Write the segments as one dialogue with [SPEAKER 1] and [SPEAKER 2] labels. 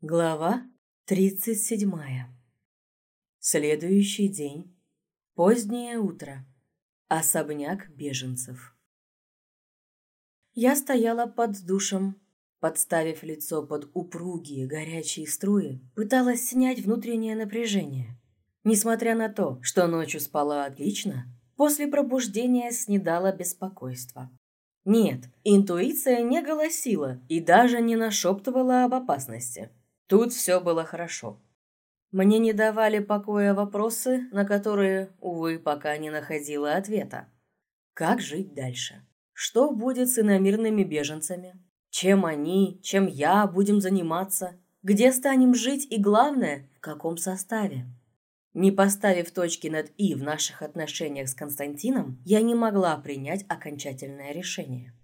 [SPEAKER 1] Глава 37. Следующий день. Позднее утро. Особняк беженцев. Я стояла под душем, подставив лицо под упругие горячие струи, пыталась снять внутреннее напряжение. Несмотря на то, что ночью спала отлично, после пробуждения снедало беспокойство. Нет, интуиция не голосила и даже не нашептывала об опасности. Тут все было хорошо. Мне не давали покоя вопросы, на которые, увы, пока не находила ответа. Как жить дальше? Что будет с иномирными беженцами? Чем они, чем я будем заниматься? Где станем жить и, главное, в каком составе? Не поставив точки над «и» в наших отношениях с Константином, я не могла принять окончательное решение.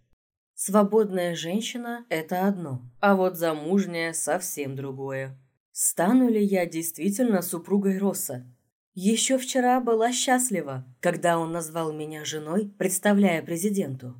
[SPEAKER 1] Свободная женщина – это одно, а вот замужняя – совсем другое. Стану ли я действительно супругой Росса? Еще вчера была счастлива, когда он назвал меня женой, представляя президенту.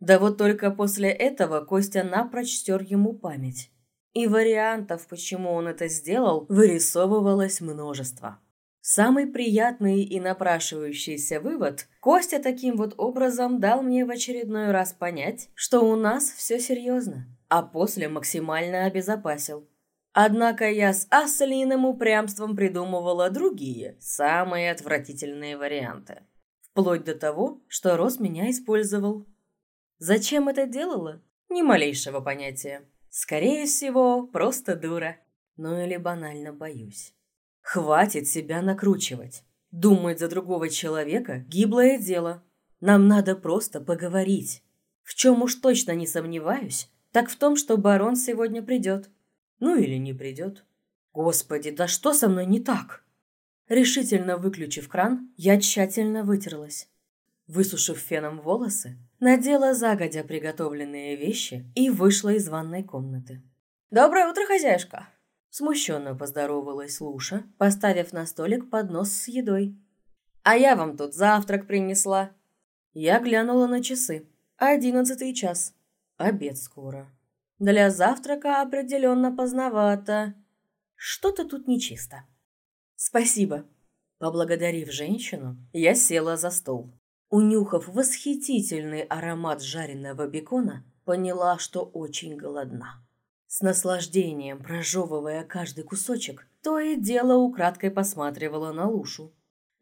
[SPEAKER 1] Да вот только после этого Костя напрочь стер ему память. И вариантов, почему он это сделал, вырисовывалось множество. Самый приятный и напрашивающийся вывод – Костя таким вот образом дал мне в очередной раз понять, что у нас все серьезно, а после максимально обезопасил. Однако я с ослиным упрямством придумывала другие, самые отвратительные варианты. Вплоть до того, что Рос меня использовал. Зачем это делала? Ни малейшего понятия. Скорее всего, просто дура. Ну или банально боюсь. Хватит себя накручивать. Думать за другого человека – гиблое дело. Нам надо просто поговорить. В чем уж точно не сомневаюсь, так в том, что барон сегодня придет. Ну или не придет. Господи, да что со мной не так? Решительно выключив кран, я тщательно вытерлась. Высушив феном волосы, надела загодя приготовленные вещи и вышла из ванной комнаты. «Доброе утро, хозяюшка!» Смущенно поздоровалась Луша, поставив на столик поднос с едой. «А я вам тут завтрак принесла». Я глянула на часы. Одиннадцатый час. Обед скоро. Для завтрака определенно поздновато. Что-то тут нечисто. «Спасибо». Поблагодарив женщину, я села за стол. Унюхав восхитительный аромат жареного бекона, поняла, что очень голодна. С наслаждением прожевывая каждый кусочек, то и дело украдкой посматривала на Лушу.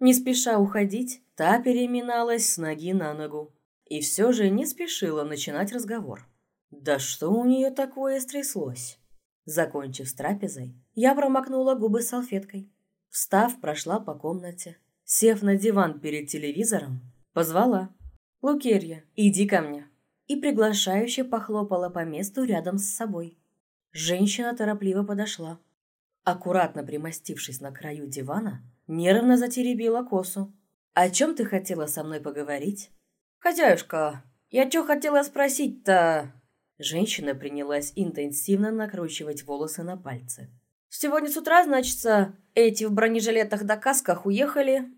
[SPEAKER 1] Не спеша уходить, та переминалась с ноги на ногу. И все же не спешила начинать разговор. Да что у нее такое стряслось? Закончив с трапезой, я промокнула губы салфеткой. Встав, прошла по комнате. Сев на диван перед телевизором, позвала. «Лукерья, иди ко мне!» И приглашающе похлопала по месту рядом с собой. Женщина торопливо подошла. Аккуратно примостившись на краю дивана, нервно затеребила косу. «О чем ты хотела со мной поговорить?» «Хозяюшка, я что хотела спросить-то?» Женщина принялась интенсивно накручивать волосы на пальцы. «Сегодня с утра, значится, эти в бронежилетах да касках уехали.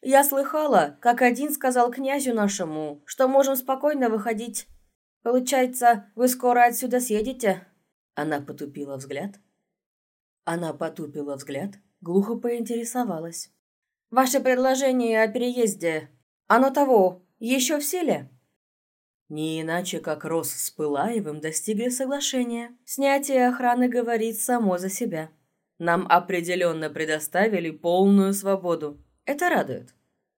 [SPEAKER 1] Я слыхала, как один сказал князю нашему, что можем спокойно выходить. Получается, вы скоро отсюда съедете?» Она потупила взгляд. Она потупила взгляд, глухо поинтересовалась. «Ваше предложение о переезде, оно того, еще в силе?» Не иначе, как Рос с Пылаевым достигли соглашения. Снятие охраны говорит само за себя. Нам определенно предоставили полную свободу. Это радует.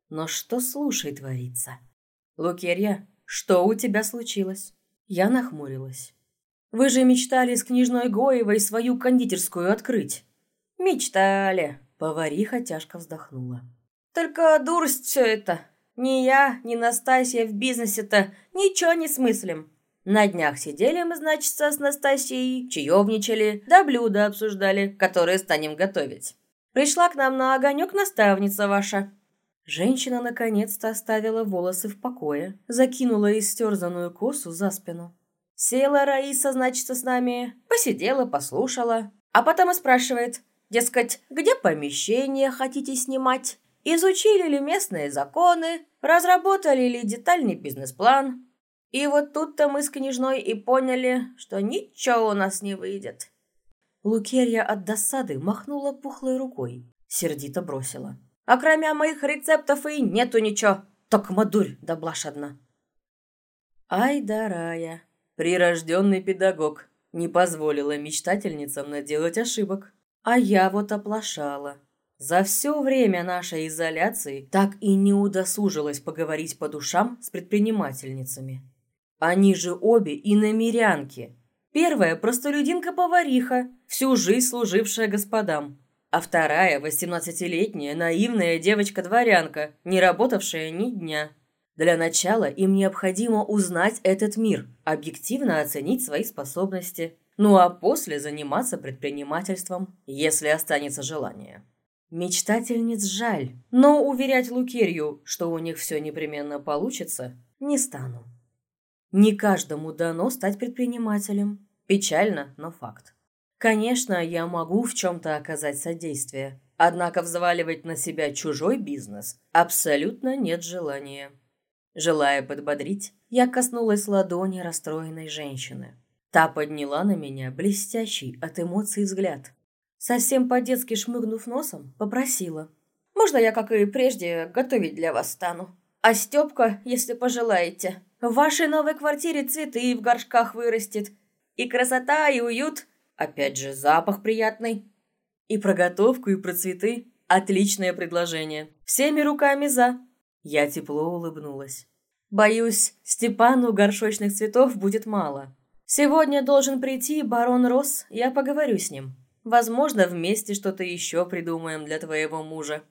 [SPEAKER 1] Но что слушай творится? Лукерья, что у тебя случилось? Я нахмурилась. Вы же мечтали с княжной Гоевой свою кондитерскую открыть. Мечтали. Повариха тяжко вздохнула. Только дурость все это. Ни я, ни Настасья в бизнесе-то ничего не смыслим. На днях сидели мы, значит, с Настасьей, чаевничали, да блюда обсуждали, которые станем готовить. Пришла к нам на огонек наставница ваша. Женщина наконец-то оставила волосы в покое, закинула истерзанную косу за спину. Села Раиса, значит, с нами, посидела, послушала, а потом и спрашивает, дескать, где помещение хотите снимать, изучили ли местные законы, разработали ли детальный бизнес-план. И вот тут-то мы с княжной и поняли, что ничего у нас не выйдет. Лукерья от досады махнула пухлой рукой, сердито бросила. «А кроме моих рецептов и нету ничего, только мадурь да блажь одна». Ай да рая, прирожденный педагог, не позволила мечтательницам наделать ошибок. А я вот оплошала. За все время нашей изоляции так и не удосужилась поговорить по душам с предпринимательницами. Они же обе иномерянки. Первая – простолюдинка-повариха, всю жизнь служившая господам. А вторая – восемнадцатилетняя наивная девочка-дворянка, не работавшая ни дня. Для начала им необходимо узнать этот мир, объективно оценить свои способности, ну а после заниматься предпринимательством, если останется желание. Мечтательниц жаль, но уверять Лукерью, что у них все непременно получится, не стану. Не каждому дано стать предпринимателем. Печально, но факт. Конечно, я могу в чем-то оказать содействие, однако взваливать на себя чужой бизнес абсолютно нет желания. Желая подбодрить, я коснулась ладони расстроенной женщины. Та подняла на меня блестящий от эмоций взгляд. Совсем по-детски шмыгнув носом, попросила. «Можно я, как и прежде, готовить для вас стану? А Степка, если пожелаете, в вашей новой квартире цветы в горшках вырастет. И красота, и уют. Опять же, запах приятный. И про готовку, и про цветы. Отличное предложение. Всеми руками за. Я тепло улыбнулась. Боюсь, Степану горшочных цветов будет мало. Сегодня должен прийти барон Росс, я поговорю с ним. Возможно, вместе что-то еще придумаем для твоего мужа».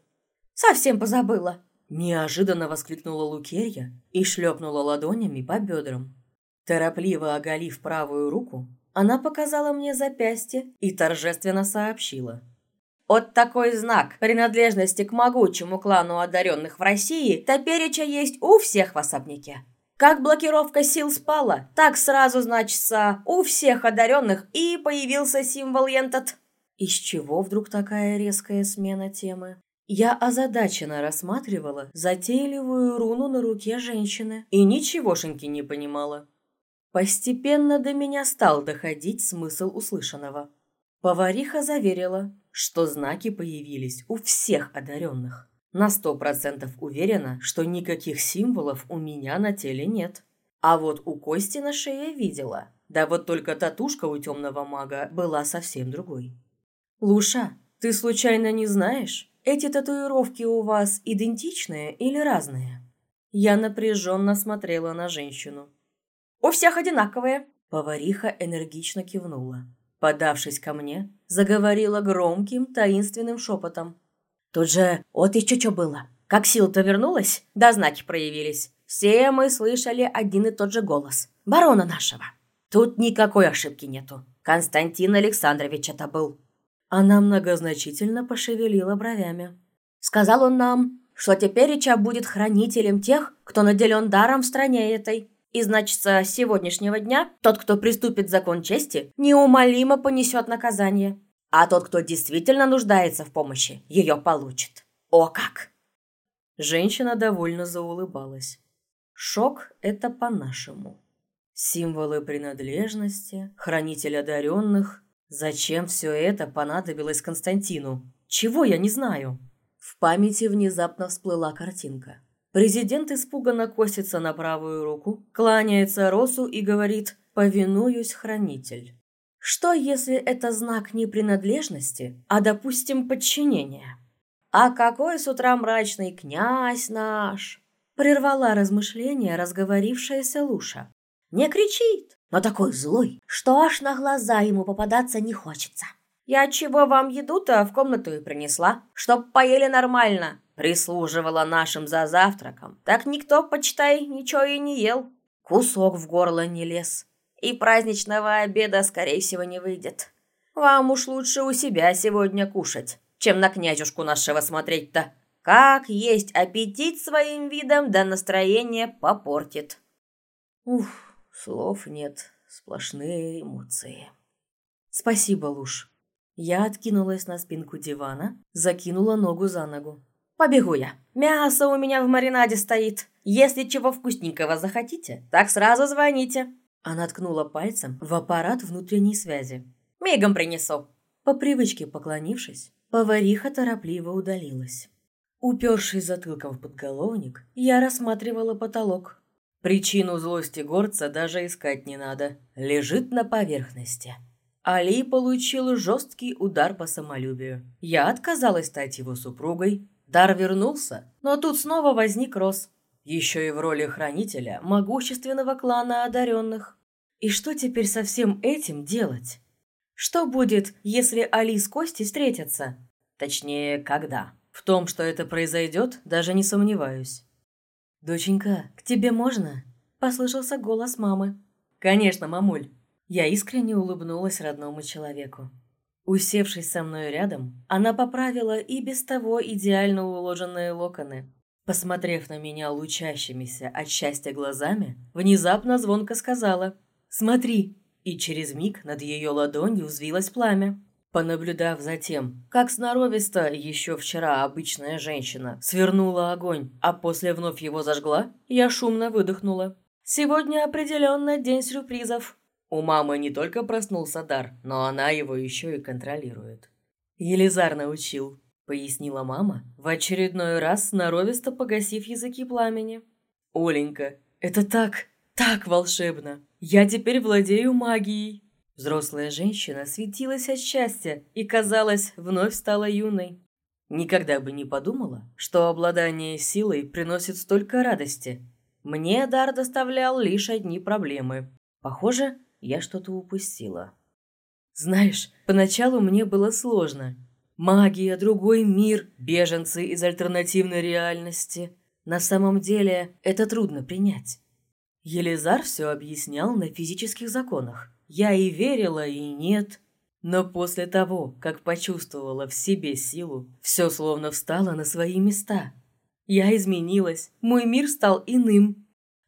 [SPEAKER 1] «Совсем позабыла!» Неожиданно воскликнула Лукерья и шлепнула ладонями по бедрам. Торопливо оголив правую руку, она показала мне запястье и торжественно сообщила – от такой знак принадлежности к могучему клану одаренных в России топереча есть у всех в особняке. Как блокировка сил спала, так сразу, значится, у всех одаренных и появился символ Ентот. Из чего вдруг такая резкая смена темы? Я озадаченно рассматривала затейливую руну на руке женщины и ничегошеньки не понимала. Постепенно до меня стал доходить смысл услышанного. Повариха заверила, что знаки появились у всех одаренных. На сто процентов уверена, что никаких символов у меня на теле нет. А вот у Кости на шее видела. Да вот только татушка у темного мага была совсем другой. «Луша, ты случайно не знаешь, эти татуировки у вас идентичные или разные?» Я напряженно смотрела на женщину. «У всех одинаковые!» Повариха энергично кивнула. Подавшись ко мне, заговорила громким, таинственным шепотом. «Тут же вот еще что было. Как сила-то вернулась, да знаки проявились. Все мы слышали один и тот же голос. Барона нашего. Тут никакой ошибки нету. Константин Александрович это был». Она многозначительно пошевелила бровями. «Сказал он нам, что теперь Ича будет хранителем тех, кто наделен даром в стране этой. И значит, с сегодняшнего дня тот, кто приступит закон чести, неумолимо понесет наказание. А тот, кто действительно нуждается в помощи, ее получит. О как! Женщина довольно заулыбалась. Шок – это по-нашему. Символы принадлежности, хранитель одаренных. Зачем все это понадобилось Константину? Чего я не знаю? В памяти внезапно всплыла картинка. Президент испуганно косится на правую руку, кланяется Росу и говорит «Повинуюсь, хранитель». Что, если это знак не принадлежности, а, допустим, подчинения? «А какой с утра мрачный князь наш!» Прервала размышления разговорившаяся Луша. «Не кричит, но такой злой, что аж на глаза ему попадаться не хочется. Я чего вам еду-то в комнату и принесла, чтоб поели нормально, Прислуживала нашим за завтраком, так никто, почитай, ничего и не ел. Кусок в горло не лез. И праздничного обеда, скорее всего, не выйдет. Вам уж лучше у себя сегодня кушать, чем на князюшку нашего смотреть-то. Как есть аппетит своим видом, да настроение попортит. Уф, слов нет, сплошные эмоции. Спасибо, Луж. Я откинулась на спинку дивана, закинула ногу за ногу. Побегу я. Мясо у меня в маринаде стоит. Если чего вкусненького захотите, так сразу звоните». Она ткнула пальцем в аппарат внутренней связи. «Мигом принесу». По привычке поклонившись, повариха торопливо удалилась. Упершись затылком в подголовник, я рассматривала потолок. Причину злости горца даже искать не надо. Лежит на поверхности. Али получил жесткий удар по самолюбию. Я отказалась стать его супругой. Дар вернулся, но тут снова возник Рос. Еще и в роли хранителя могущественного клана одаренных. И что теперь со всем этим делать? Что будет, если Али с Костей встретятся? Точнее, когда? В том, что это произойдет, даже не сомневаюсь. «Доченька, к тебе можно?» – послышался голос мамы. «Конечно, мамуль». Я искренне улыбнулась родному человеку. Усевшись со мной рядом, она поправила и без того идеально уложенные локоны. Посмотрев на меня лучащимися от счастья глазами, внезапно звонко сказала «Смотри, и через миг над ее ладонью взвилось пламя. Понаблюдав за тем, как сноровисто еще вчера обычная женщина свернула огонь, а после вновь его зажгла, я шумно выдохнула. Сегодня определенно день сюрпризов. У мамы не только проснулся дар, но она его еще и контролирует. Елизар научил, пояснила мама, в очередной раз сноровисто погасив языки пламени. Оленька, это так, так волшебно! Я теперь владею магией!» Взрослая женщина светилась от счастья и, казалось, вновь стала юной. Никогда бы не подумала, что обладание силой приносит столько радости. Мне дар доставлял лишь одни проблемы. Похоже, я что-то упустила. Знаешь, поначалу мне было сложно. Магия, другой мир, беженцы из альтернативной реальности. На самом деле, это трудно принять. Елизар все объяснял на физических законах. Я и верила, и нет. Но после того, как почувствовала в себе силу, все словно встало на свои места. Я изменилась, мой мир стал иным.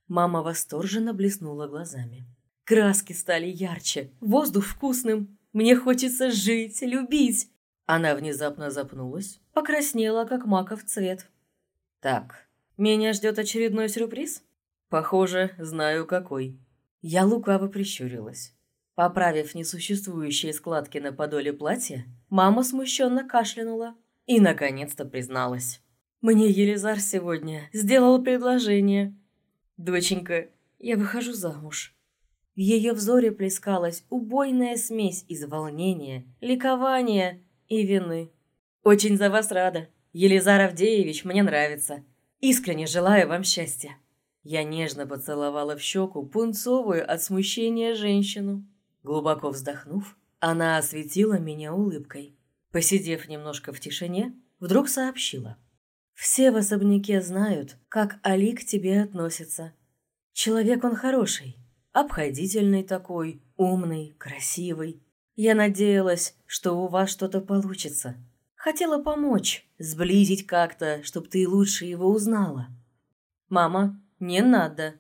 [SPEAKER 1] Мама восторженно блеснула глазами. Краски стали ярче, воздух вкусным. Мне хочется жить, любить. Она внезапно запнулась, покраснела, как маков цвет. Так, меня ждет очередной сюрприз? Похоже, знаю какой. Я лукаво прищурилась. Поправив несуществующие складки на подоле платья, мама смущенно кашлянула и, наконец-то, призналась. «Мне Елизар сегодня сделал предложение. Доченька, я выхожу замуж». В ее взоре плескалась убойная смесь из волнения, ликования и вины. «Очень за вас рада. Елизар Авдеевич мне нравится. Искренне желаю вам счастья». Я нежно поцеловала в щеку пунцовую от смущения женщину. Глубоко вздохнув, она осветила меня улыбкой. Посидев немножко в тишине, вдруг сообщила. «Все в особняке знают, как Али к тебе относится. Человек он хороший, обходительный такой, умный, красивый. Я надеялась, что у вас что-то получится. Хотела помочь, сблизить как-то, чтобы ты лучше его узнала. Мама, «Не надо!»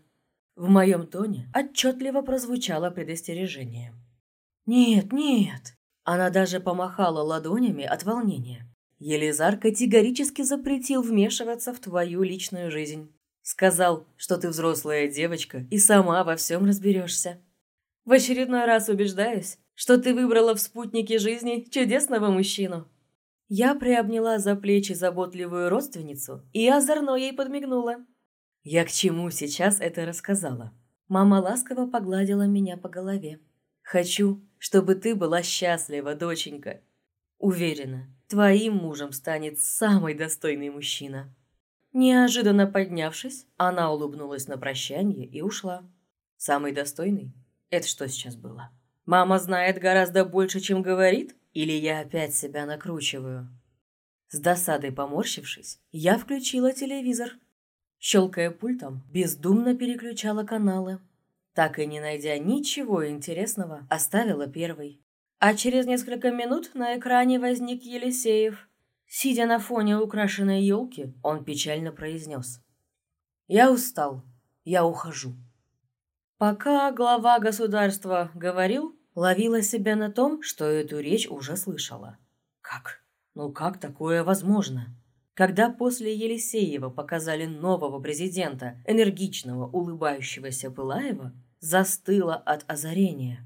[SPEAKER 1] В моем тоне отчетливо прозвучало предостережение. «Нет, нет!» Она даже помахала ладонями от волнения. Елизар категорически запретил вмешиваться в твою личную жизнь. Сказал, что ты взрослая девочка и сама во всем разберешься. В очередной раз убеждаюсь, что ты выбрала в спутнике жизни чудесного мужчину. Я приобняла за плечи заботливую родственницу и озорно ей подмигнула. Я к чему сейчас это рассказала? Мама ласково погладила меня по голове. Хочу, чтобы ты была счастлива, доченька. Уверена, твоим мужем станет самый достойный мужчина. Неожиданно поднявшись, она улыбнулась на прощание и ушла. Самый достойный? Это что сейчас было? Мама знает гораздо больше, чем говорит? Или я опять себя накручиваю? С досадой поморщившись, я включила телевизор – Щелкая пультом, бездумно переключала каналы. Так и не найдя ничего интересного, оставила первый. А через несколько минут на экране возник Елисеев. Сидя на фоне украшенной елки, он печально произнес. «Я устал. Я ухожу». Пока глава государства говорил, ловила себя на том, что эту речь уже слышала. Как? Ну как такое возможно? Когда после Елисеева показали нового президента, энергичного, улыбающегося Пылаева, застыла от озарения.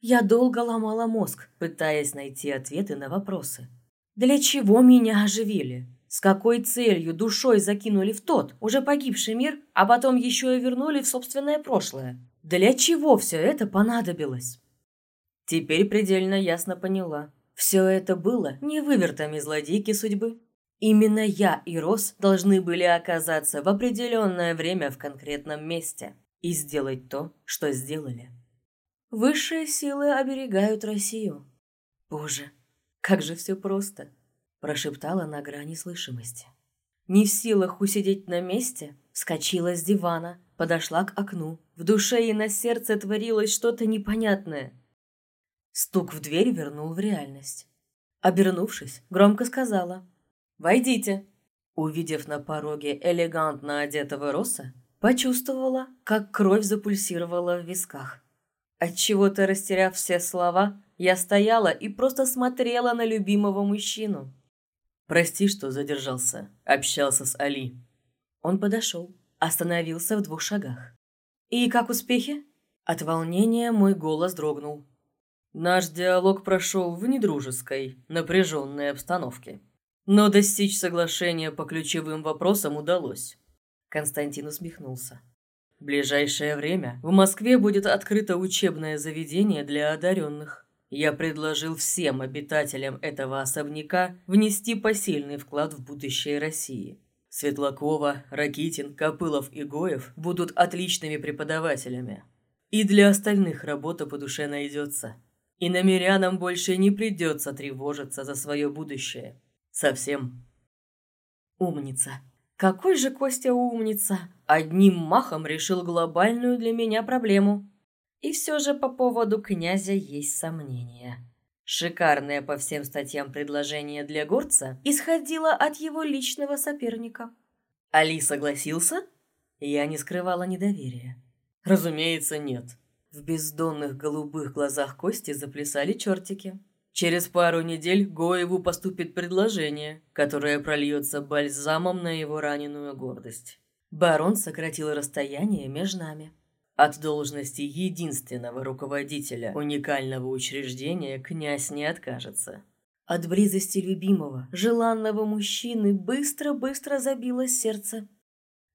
[SPEAKER 1] Я долго ломала мозг, пытаясь найти ответы на вопросы. Для чего меня оживили? С какой целью душой закинули в тот, уже погибший мир, а потом еще и вернули в собственное прошлое? Для чего все это понадобилось? Теперь предельно ясно поняла. Все это было не вывертами злодейки судьбы. Именно я и Рос должны были оказаться в определенное время в конкретном месте и сделать то, что сделали. Высшие силы оберегают Россию. Боже, как же все просто, прошептала на грани слышимости. Не в силах усидеть на месте, вскочила с дивана, подошла к окну. В душе и на сердце творилось что-то непонятное. Стук в дверь вернул в реальность. Обернувшись, громко сказала «Войдите». Увидев на пороге элегантно одетого Роса, почувствовала, как кровь запульсировала в висках. Отчего-то растеряв все слова, я стояла и просто смотрела на любимого мужчину.
[SPEAKER 2] «Прости, что задержался. Общался с Али».
[SPEAKER 1] Он подошел, остановился в двух шагах. «И как успехи?» От волнения мой голос дрогнул.
[SPEAKER 2] Наш диалог прошел в недружеской, напряженной обстановке. Но достичь соглашения по ключевым вопросам удалось.
[SPEAKER 1] Константин усмехнулся.
[SPEAKER 2] В ближайшее время в Москве будет открыто учебное заведение для одаренных. Я предложил всем обитателям этого особняка внести посильный вклад в будущее России. Светлакова, Ракитин, Копылов и Гоев будут отличными преподавателями. И для остальных работа по душе найдется. И намерянам больше не придется тревожиться за свое будущее. Совсем.
[SPEAKER 1] Умница. Какой же Костя умница. Одним махом решил глобальную для меня проблему. И все же по поводу князя есть сомнения. Шикарное по всем статьям предложение для горца исходило от его личного соперника. Али согласился? Я не скрывала недоверия.
[SPEAKER 2] Разумеется, нет.
[SPEAKER 1] В бездонных голубых глазах Кости заплясали чертики.
[SPEAKER 2] Через пару недель Гоеву поступит предложение, которое прольется бальзамом на его раненую гордость.
[SPEAKER 1] Барон сократил расстояние между нами.
[SPEAKER 2] От должности единственного руководителя уникального учреждения князь не откажется.
[SPEAKER 1] От близости любимого, желанного мужчины быстро-быстро забилось сердце.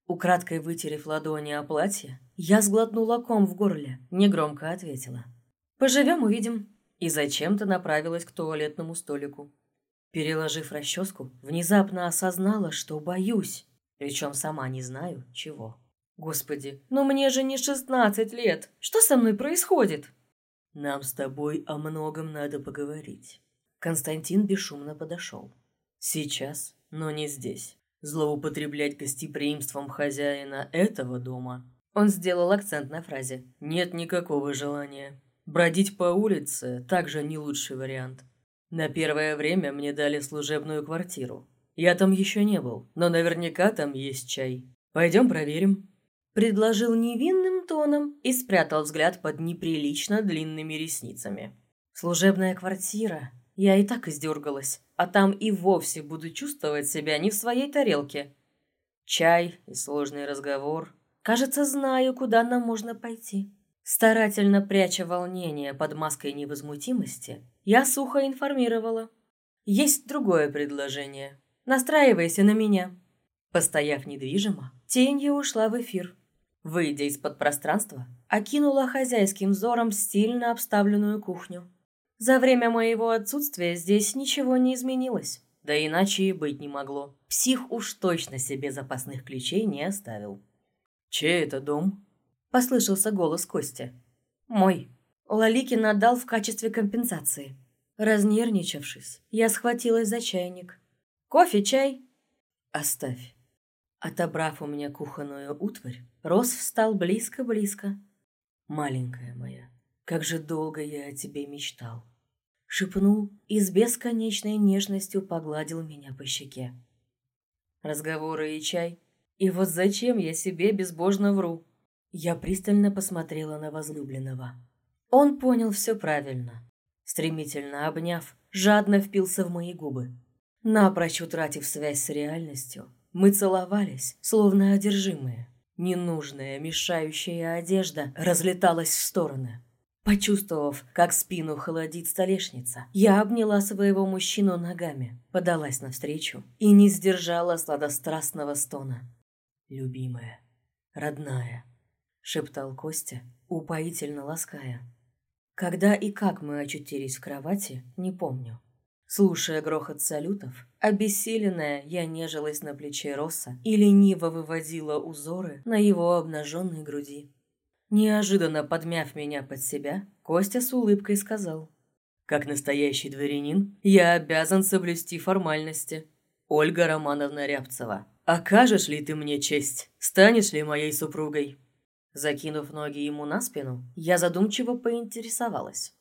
[SPEAKER 1] Украдкой вытерев ладони о платье, я сглотнула ком в горле, негромко ответила. «Поживем, увидим». И зачем-то направилась к туалетному столику. Переложив расческу, внезапно осознала, что боюсь, причем сама не знаю, чего. «Господи, но мне же не шестнадцать лет! Что со мной происходит?»
[SPEAKER 2] «Нам с тобой о многом надо поговорить».
[SPEAKER 1] Константин бесшумно подошел.
[SPEAKER 2] «Сейчас, но не здесь. Злоупотреблять гостеприимством хозяина этого дома он сделал акцент на фразе. Нет никакого желания. Бродить по улице также не лучший вариант. На первое время мне дали служебную квартиру. Я там еще не был, но наверняка там есть чай. Пойдем проверим.
[SPEAKER 1] Предложил невинным тоном и спрятал взгляд под неприлично длинными ресницами. Служебная квартира. Я и так издергалась а там и вовсе буду чувствовать себя не в своей тарелке. Чай и сложный разговор. Кажется, знаю, куда нам можно пойти. Старательно пряча волнение под маской невозмутимости, я сухо информировала. Есть другое предложение. Настраивайся на меня. Постояв недвижимо, тенью ушла в эфир. Выйдя из-под пространства, окинула хозяйским взором стильно обставленную кухню. За время моего отсутствия здесь ничего не изменилось. Да иначе и быть не могло. Псих уж точно себе запасных ключей не оставил.
[SPEAKER 2] «Чей это дом?»
[SPEAKER 1] – послышался голос Кости. «Мой. Лаликин отдал в качестве компенсации». Разнервничавшись, я схватилась за чайник. «Кофе, чай?»
[SPEAKER 2] «Оставь».
[SPEAKER 1] Отобрав у меня кухонную утварь, Рос встал близко-близко.
[SPEAKER 2] «Маленькая моя, как же долго я о тебе мечтал»
[SPEAKER 1] шепнул и с бесконечной нежностью погладил меня по щеке. Разговоры и чай. И вот зачем я себе безбожно вру? Я пристально посмотрела на возлюбленного. Он понял все правильно. Стремительно обняв, жадно впился в мои губы. Напрочь утратив связь с реальностью, мы целовались, словно одержимые. Ненужная, мешающая одежда разлеталась в стороны. Почувствовав, как спину холодит столешница, я обняла своего мужчину ногами, подалась навстречу и не сдержала сладострастного стона. «Любимая, родная», — шептал Костя, упоительно лаская. Когда и как мы очутились в кровати, не помню. Слушая грохот салютов, обессиленная, я нежилась на плече Росса и лениво выводила узоры на его обнаженной груди. Неожиданно подмяв меня под себя, Костя с улыбкой сказал. «Как настоящий дворянин, я обязан соблюсти формальности. Ольга Романовна Рябцева, окажешь ли ты мне честь? Станешь ли моей супругой?» Закинув ноги ему на спину, я задумчиво поинтересовалась.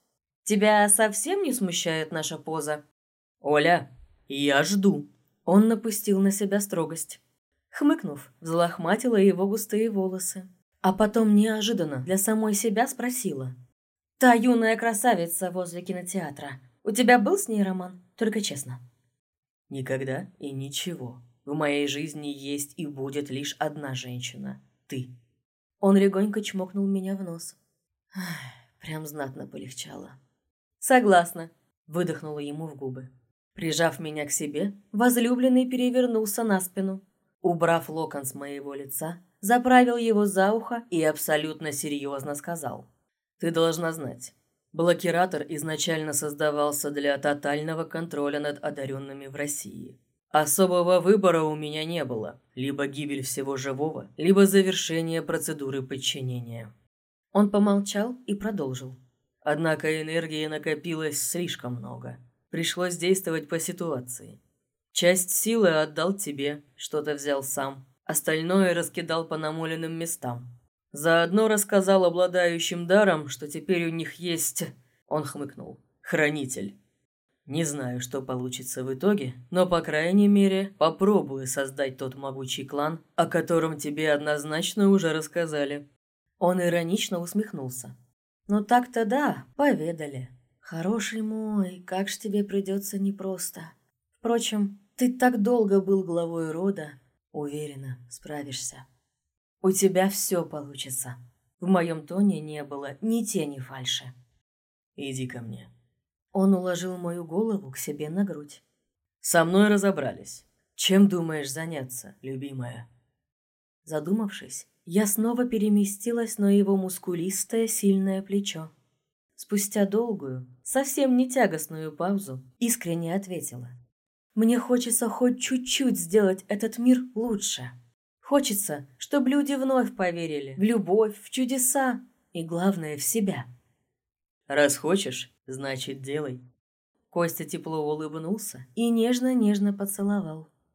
[SPEAKER 1] «Тебя совсем не смущает наша поза?» «Оля, я жду!» Он напустил на себя строгость. Хмыкнув, взлохматила его густые волосы. А потом неожиданно для самой себя спросила. «Та юная красавица возле кинотеатра. У тебя был с ней роман? Только честно». «Никогда и ничего. В моей жизни есть и будет лишь одна женщина. Ты». Он легонько чмокнул меня в нос. прям знатно полегчало. «Согласна», — выдохнула ему в губы. Прижав меня к себе, возлюбленный перевернулся на спину. Убрав локон с моего лица, заправил его за ухо и абсолютно серьезно сказал. «Ты должна знать, блокиратор изначально создавался для тотального контроля над одаренными в России. Особого выбора у меня не было, либо гибель всего живого, либо завершение процедуры подчинения». Он помолчал и продолжил. Однако энергии накопилось слишком много. Пришлось действовать по ситуации. Часть силы отдал тебе, что-то взял сам. Остальное раскидал по намоленным местам. Заодно рассказал обладающим даром, что теперь у них есть... Он хмыкнул. Хранитель. Не знаю, что получится в итоге, но, по крайней мере, попробую создать тот могучий клан, о котором тебе однозначно уже рассказали. Он иронично усмехнулся. «Ну так-то да, поведали. Хороший мой, как ж тебе придется непросто. Впрочем, ты так долго был главой рода, Уверена, справишься. У тебя все получится. В моем тоне не было ни тени фальши. Иди ко мне. Он уложил мою голову к себе на грудь. Со мной разобрались. Чем думаешь заняться, любимая? Задумавшись, я снова переместилась на его мускулистое сильное плечо. Спустя долгую, совсем не тягостную паузу, искренне ответила. Мне хочется хоть чуть-чуть сделать этот мир лучше. Хочется, чтобы люди вновь поверили в любовь, в чудеса и, главное, в себя. Раз хочешь, значит, делай. Костя тепло улыбнулся и нежно-нежно поцеловал.